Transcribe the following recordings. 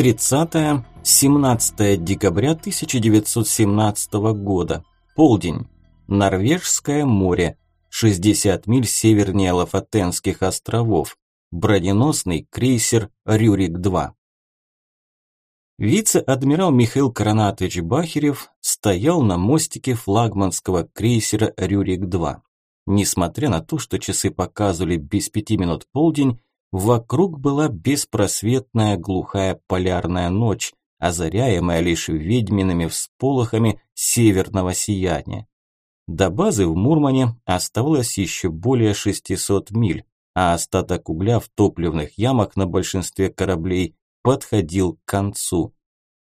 30-17 декабря 1917 года. Полдень. Норвежское море. 60 миль севернее Лафатенских островов. Броненосный крейсер «Рюрик-2». Вице-адмирал Михаил Коронатович Бахерев стоял на мостике флагманского крейсера «Рюрик-2». Несмотря на то, что часы показывали без пяти минут полдень, вокруг была беспросветная глухая полярная ночь, озаряемая лишь ведьмиными всполохами северного сияния. До базы в Мурмане оставалось еще более 600 миль, а остаток угля в топливных ямах на большинстве кораблей подходил к концу.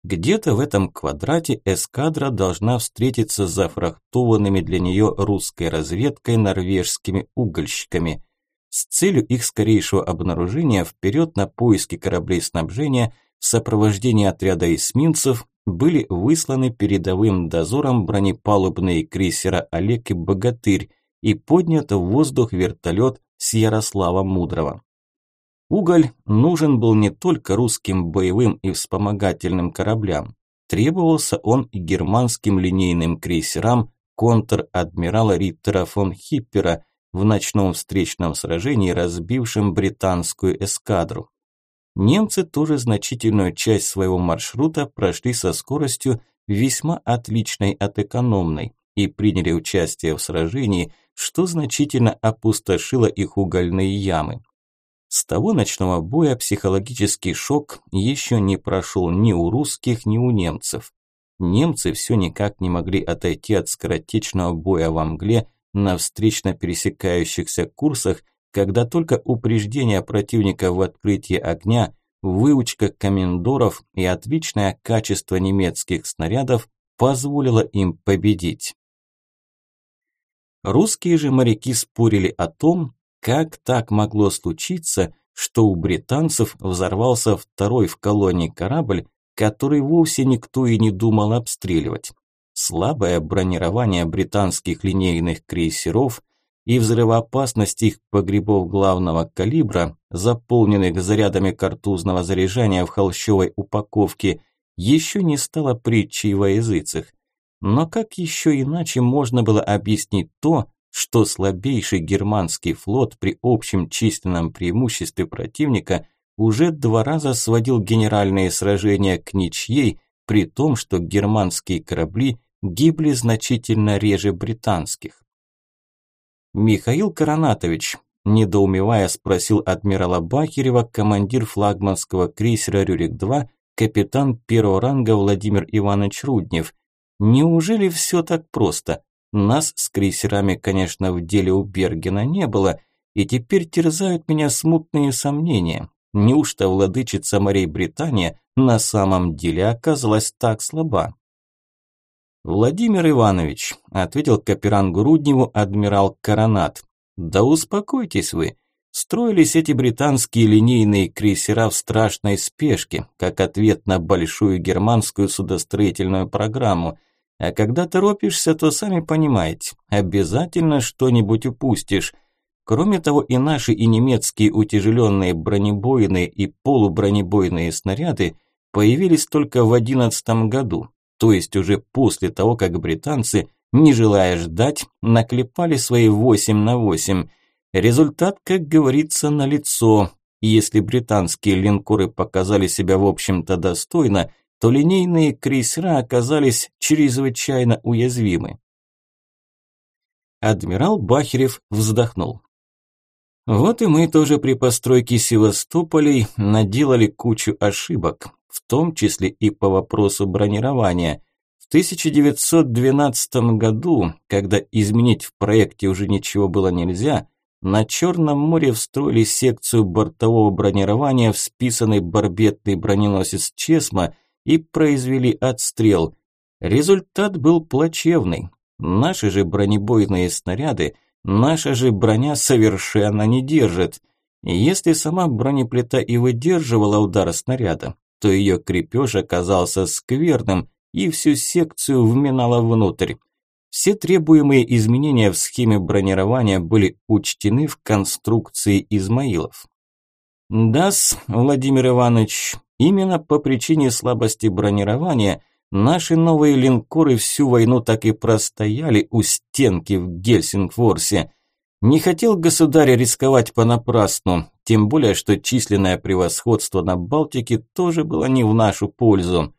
Где-то в этом квадрате эскадра должна встретиться с зафрахтованными для нее русской разведкой норвежскими угольщиками. С целью их скорейшего обнаружения вперед на поиски кораблей снабжения в сопровождении отряда эсминцев были высланы передовым дозором бронепалубные крейсера «Олег» и «Богатырь» и поднят в воздух вертолет с Ярослава Мудрого. Уголь нужен был не только русским боевым и вспомогательным кораблям. Требовался он и германским линейным крейсерам контр-адмирала Риттера фон Хиппера в ночном встречном сражении, разбившем британскую эскадру. Немцы тоже значительную часть своего маршрута прошли со скоростью весьма отличной от экономной и приняли участие в сражении, что значительно опустошило их угольные ямы. С того ночного боя психологический шок еще не прошел ни у русских, ни у немцев. Немцы все никак не могли отойти от скоротечного боя во мгле на встречно пересекающихся курсах, когда только упреждение противника в открытии огня, выучка комендоров и отличное качество немецких снарядов позволило им победить. Русские же моряки спорили о том, как так могло случиться, что у британцев взорвался второй в колонии корабль, который вовсе никто и не думал обстреливать? Слабое бронирование британских линейных крейсеров и взрывоопасность их погребов главного калибра, заполненных зарядами картузного заряжания в холщовой упаковке, еще не стало притчей во языцах. Но как еще иначе можно было объяснить то, что слабейший германский флот при общем численном преимуществе противника уже два раза сводил генеральные сражения к ничьей, при том, что германские корабли гибли значительно реже британских. Михаил Коронатович, недоумевая, спросил адмирала Бахерева, командир флагманского крейсера «Рюрик-2», капитан первого ранга Владимир Иванович Руднев. Неужели все так просто? Нас с крейсерами, конечно, в деле у Бергена не было, и теперь терзают меня смутные сомнения. Неужто владычица морей Британия на самом деле оказалась так слаба? «Владимир Иванович», – ответил Каперангу Рудневу адмирал Коронат, – «да успокойтесь вы. Строились эти британские линейные крейсера в страшной спешке, как ответ на большую германскую судостроительную программу – а когда торопишься, то сами понимаете, обязательно что-нибудь упустишь. Кроме того, и наши, и немецкие утяжеленные бронебойные и полубронебойные снаряды появились только в одиннадцатом году, то есть уже после того, как британцы, не желая ждать, наклепали свои 8 на 8. Результат, как говорится, налицо. И если британские линкоры показали себя в общем-то достойно, то линейные крейсера оказались чрезвычайно уязвимы. Адмирал Бахерев вздохнул. Вот и мы тоже при постройке Севастополей наделали кучу ошибок, в том числе и по вопросу бронирования. В 1912 году, когда изменить в проекте уже ничего было нельзя, на Черном море встроили секцию бортового бронирования в списанный барбетный броненосец «Чесма», и произвели отстрел. Результат был плачевный. Наши же бронебойные снаряды, наша же броня совершенно не держит. Если сама бронеплита и выдерживала удар снаряда, то ее крепеж оказался скверным и всю секцию вминала внутрь. Все требуемые изменения в схеме бронирования были учтены в конструкции Измаилов. да Владимир Иванович, Именно по причине слабости бронирования наши новые линкоры всю войну так и простояли у стенки в Гельсингфорсе. Не хотел государь рисковать понапрасну, тем более, что численное превосходство на Балтике тоже было не в нашу пользу.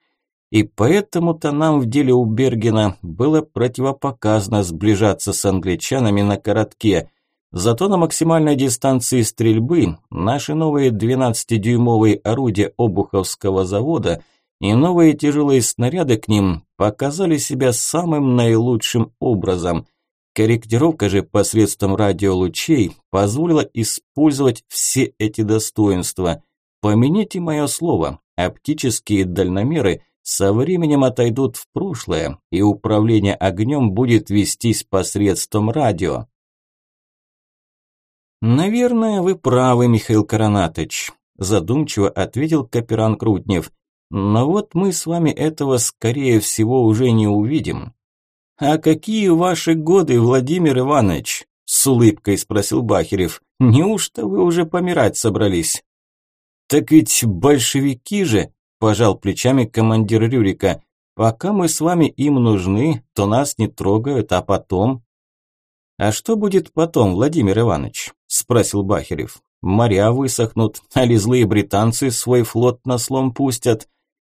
И поэтому-то нам в деле у Бергена было противопоказано сближаться с англичанами на коротке. Зато на максимальной дистанции стрельбы наши новые 12-дюймовые орудия Обуховского завода и новые тяжелые снаряды к ним показали себя самым наилучшим образом. Корректировка же посредством радиолучей позволила использовать все эти достоинства. Помяните мое слово, оптические дальномеры – со временем отойдут в прошлое, и управление огнем будет вестись посредством радио. «Наверное, вы правы, Михаил Коронатович», – задумчиво ответил Каперан Крутнев. «Но вот мы с вами этого, скорее всего, уже не увидим». «А какие ваши годы, Владимир Иванович?» – с улыбкой спросил Бахерев. «Неужто вы уже помирать собрались?» «Так ведь большевики же», Пожал плечами командир Рюрика. Пока мы с вами им нужны, то нас не трогают, а потом... А что будет потом, Владимир Иванович? Спросил Бахерев. Моря высохнут, а ли злые британцы свой флот на слом пустят.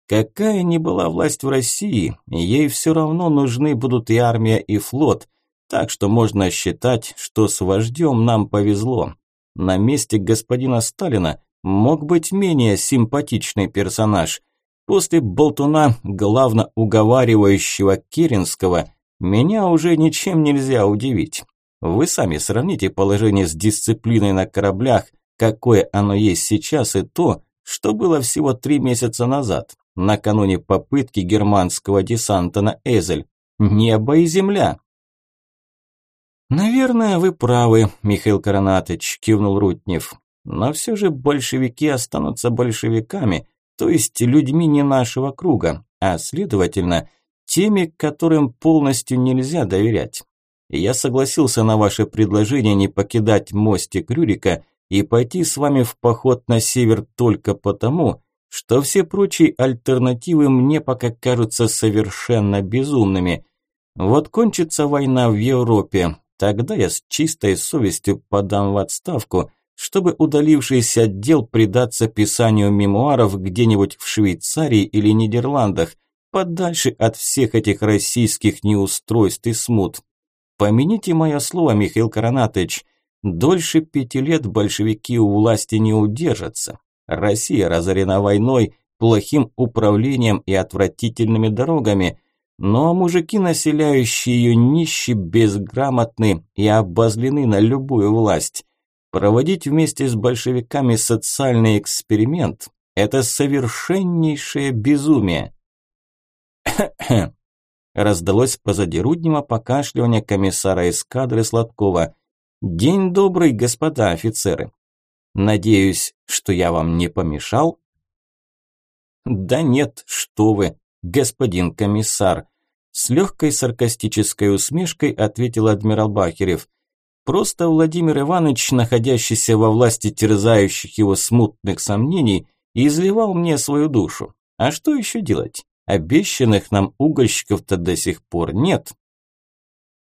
Какая ни была власть в России, ей все равно нужны будут и армия, и флот. Так что можно считать, что с вождем нам повезло. На месте господина Сталина мог быть менее симпатичный персонаж. После болтуна, главно уговаривающего Керенского, меня уже ничем нельзя удивить. Вы сами сравните положение с дисциплиной на кораблях, какое оно есть сейчас, и то, что было всего три месяца назад, накануне попытки германского десанта на Эзель. Небо и земля. «Наверное, вы правы, Михаил Коронатович», – кивнул Рутнев. Но все же большевики останутся большевиками, то есть людьми не нашего круга, а следовательно, теми, которым полностью нельзя доверять. Я согласился на ваше предложение не покидать мостик Рюрика и пойти с вами в поход на север только потому, что все прочие альтернативы мне пока кажутся совершенно безумными. Вот кончится война в Европе, тогда я с чистой совестью подам в отставку – чтобы удалившийся отдел предаться писанию мемуаров где-нибудь в Швейцарии или Нидерландах, подальше от всех этих российских неустройств и смут. Помяните мое слово, Михаил Коронатович, дольше пяти лет большевики у власти не удержатся. Россия разорена войной, плохим управлением и отвратительными дорогами, но мужики, населяющие ее нищи, безграмотны и обозлены на любую власть. Проводить вместе с большевиками социальный эксперимент – это совершеннейшее безумие. Раздалось позади Руднева покашливание комиссара эскадры Сладкова. «День добрый, господа офицеры. Надеюсь, что я вам не помешал?» «Да нет, что вы, господин комиссар!» С легкой саркастической усмешкой ответил адмирал Бахерев. Просто Владимир Иванович, находящийся во власти терзающих его смутных сомнений, изливал мне свою душу. А что еще делать? Обещанных нам угольщиков-то до сих пор нет.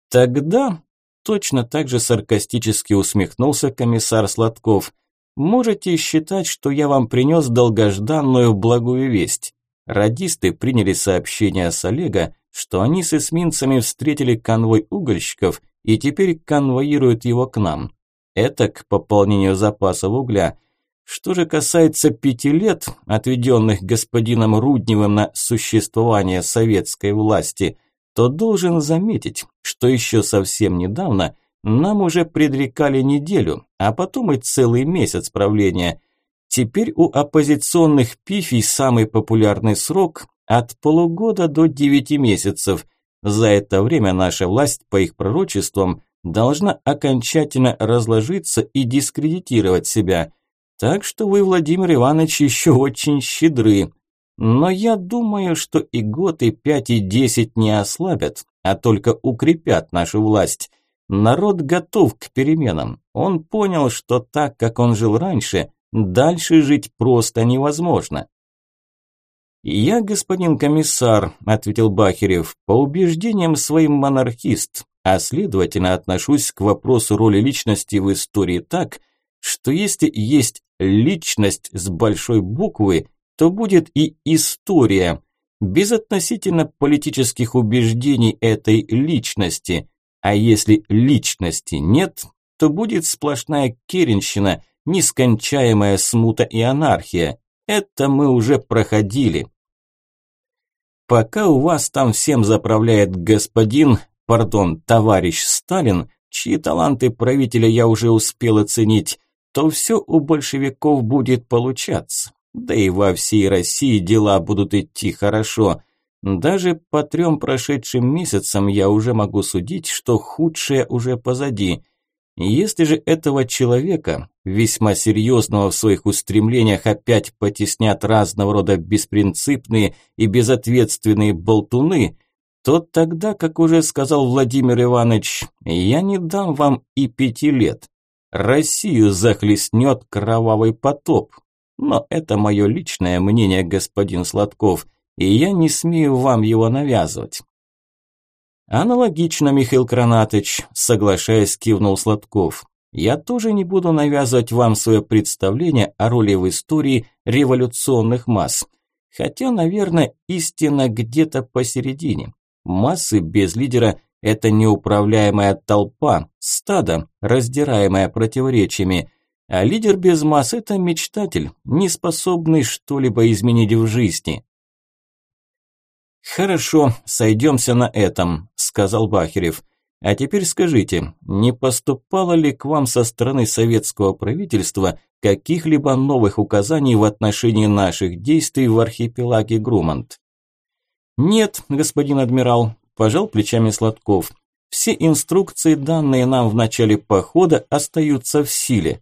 Тогда точно так же саркастически усмехнулся комиссар Сладков. Можете считать, что я вам принес долгожданную благую весть. Радисты приняли сообщение с Олега, что они с эсминцами встретили конвой угольщиков и теперь конвоируют его к нам. Это к пополнению запасов угля. Что же касается пяти лет, отведенных господином Рудневым на существование советской власти, то должен заметить, что еще совсем недавно нам уже предрекали неделю, а потом и целый месяц правления. Теперь у оппозиционных пифий самый популярный срок от полугода до девяти месяцев – за это время наша власть, по их пророчествам, должна окончательно разложиться и дискредитировать себя. Так что вы, Владимир Иванович, еще очень щедры. Но я думаю, что и год, и пять, и десять не ослабят, а только укрепят нашу власть. Народ готов к переменам. Он понял, что так, как он жил раньше, дальше жить просто невозможно. «Я, господин комиссар», – ответил Бахерев, – «по убеждениям своим монархист, а следовательно отношусь к вопросу роли личности в истории так, что если есть личность с большой буквы, то будет и история, безотносительно политических убеждений этой личности. А если личности нет, то будет сплошная керенщина, нескончаемая смута и анархия. Это мы уже проходили. Пока у вас там всем заправляет господин, пардон, товарищ Сталин, чьи таланты правителя я уже успел оценить, то все у большевиков будет получаться. Да и во всей России дела будут идти хорошо. Даже по трем прошедшим месяцам я уже могу судить, что худшее уже позади – если же этого человека, весьма серьезного в своих устремлениях, опять потеснят разного рода беспринципные и безответственные болтуны, то тогда, как уже сказал Владимир Иванович, я не дам вам и пяти лет. Россию захлестнет кровавый потоп. Но это мое личное мнение, господин Сладков, и я не смею вам его навязывать. Аналогично, Михаил Кранатыч, соглашаясь, кивнул Сладков. Я тоже не буду навязывать вам свое представление о роли в истории революционных масс. Хотя, наверное, истина где-то посередине. Массы без лидера – это неуправляемая толпа, стадо, раздираемое противоречиями. А лидер без масс – это мечтатель, не способный что-либо изменить в жизни. «Хорошо, сойдемся на этом», – сказал Бахерев. «А теперь скажите, не поступало ли к вам со стороны советского правительства каких-либо новых указаний в отношении наших действий в архипелаге Грумант?» «Нет, господин адмирал», – пожал плечами Сладков. «Все инструкции, данные нам в начале похода, остаются в силе».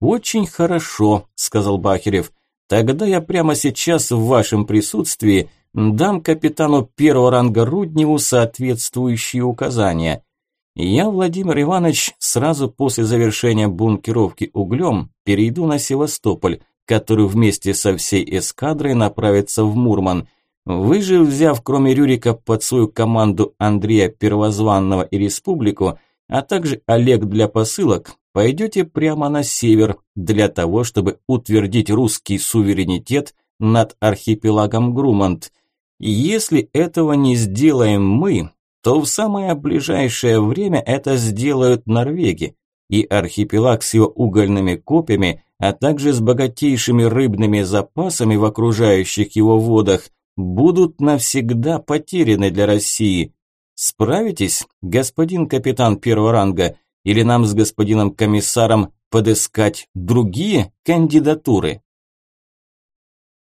«Очень хорошо», – сказал Бахерев. «Тогда я прямо сейчас в вашем присутствии – дам капитану первого ранга Рудневу соответствующие указания. Я, Владимир Иванович, сразу после завершения бункеровки углем перейду на Севастополь, который вместе со всей эскадрой направится в Мурман. Вы же, взяв кроме Рюрика под свою команду Андрея Первозванного и Республику, а также Олег для посылок, пойдете прямо на север для того, чтобы утвердить русский суверенитет над архипелагом Грумант – и если этого не сделаем мы, то в самое ближайшее время это сделают норвеги, и архипелаг с его угольными копьями, а также с богатейшими рыбными запасами в окружающих его водах, будут навсегда потеряны для России. Справитесь, господин капитан первого ранга, или нам с господином комиссаром подыскать другие кандидатуры?